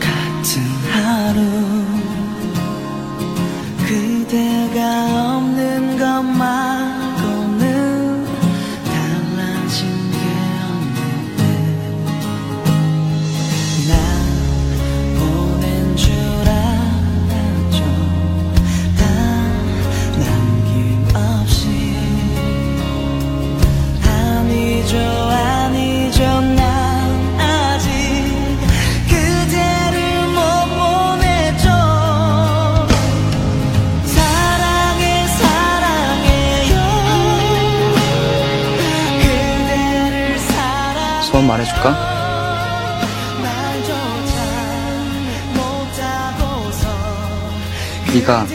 같은 하루. 소원 말해줄까? 네가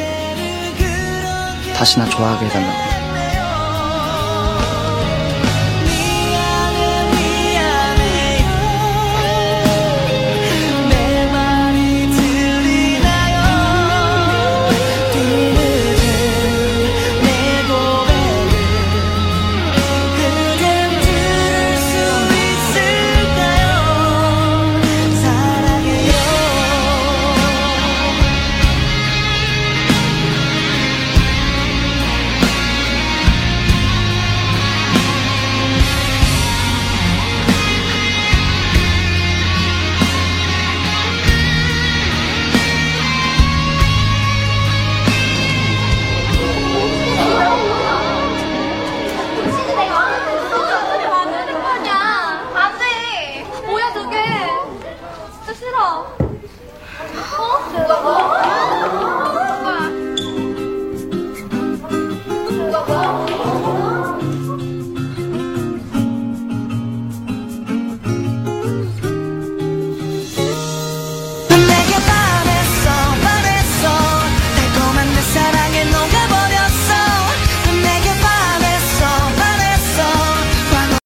다시 나 좋아하게 해달라고.